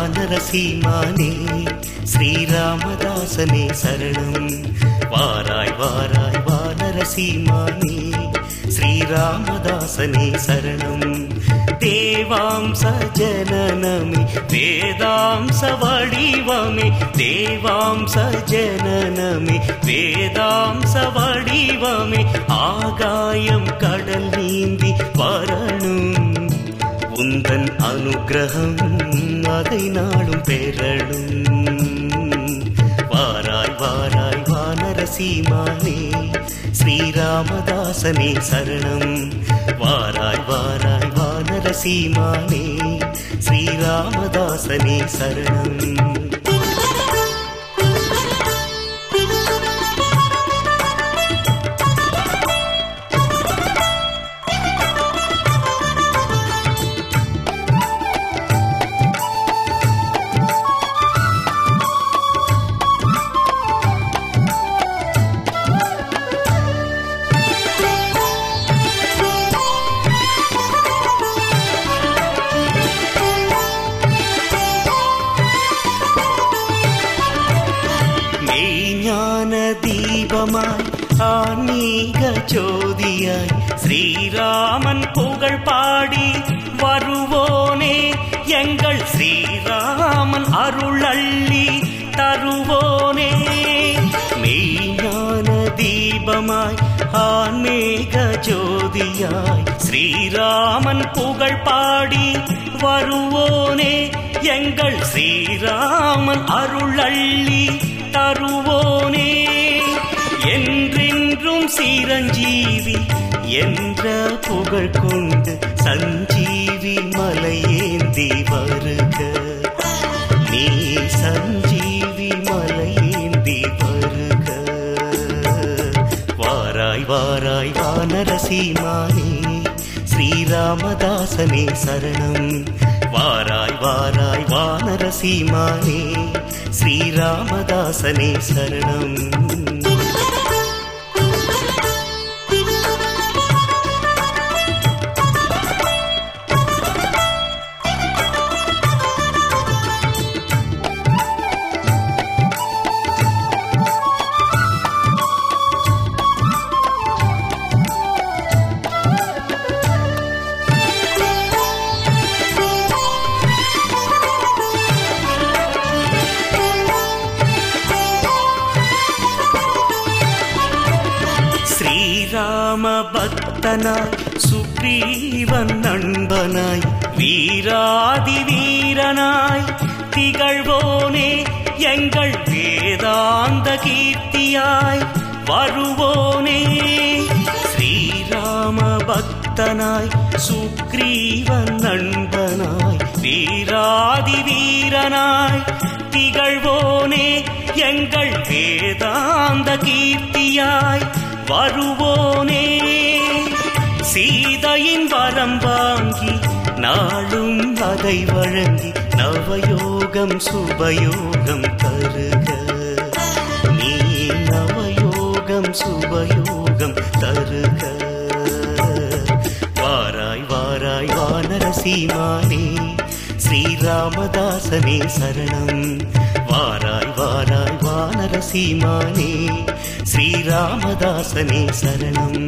வானரசீமானே ஸ்ரீராமதாசனே சரணம். வாராய் வாராய் வானரசீமானே ஸ்ரீராமதாசனே சரணம். தேவாம்ச ஜனனமே வேதாம்ச வடிவமே தேவாம்ச ஜனனமே வேதாம்ச வடிவமே ஆகாயம் கடல் நீந்தி வரணும். உந்தன் அனுகிரகம் அதை நாளும் பெறணும் வாராய் வாராய் வானரசீமானே ஸ்ரீராமதாசனே சரணம். வாராய் வாராய் வானரசீமானே ஸ்ரீராமதாசனே சரணம். தீபமாய் ஆன்மீக ஜோதியாய் ஸ்ரீராமன் புகழ் பாடி வருவோனே. எங்கள் ஸ்ரீராமன் அருள் அள்ளி தருவோனே. மெய்ஞான தீபமாய் ஆன்மீக ஜோதியாய் ஸ்ரீராமன் புகழ் பாடி வருவோனே. எங்கள் ஸ்ரீராமன் அருள் அள்ளி தருவோனே. சிரஞ்சீவி என்ற புகழ் கொண்டு சஞ்சீவி மலையேந்தி வருக நீ சஞ்சீவி மலையேந்தி வருக வாராய் வாராய் வானரசீமானே ஸ்ரீராமதாசனே சரணம். வாராய் வாராய் வானரசீமானே ஸ்ரீராமதாசனே சரணம். பக்தனாய் சுக்ரீவன் நண்பனாய் வீராதி வீரனாய் திகழ்வோனே எங்கள் வேதாந்த கீர்த்தியாய் வருவோனே. ஸ்ரீராம பக்தனாய் சுக்ரீவன் நண்பனாய் வீராதி வீரனாய் திகழ்வோனே எங்கள் வேதாந்த கீர்த்தியாய் வருவோனே. சீதையின் வரம் வாங்கி நாளும் அதை வழங்கி நவயோகம் சுபயோகம் தருக. நீ நவயோகம் சுபயோகம் தருக. வாராய் வாராய் வானரசீமானே ஸ்ரீராமதாசனே சரணம். வாராய் வாராய் வானரசீமானே ஸ்ரீராமதாசனே சரணம்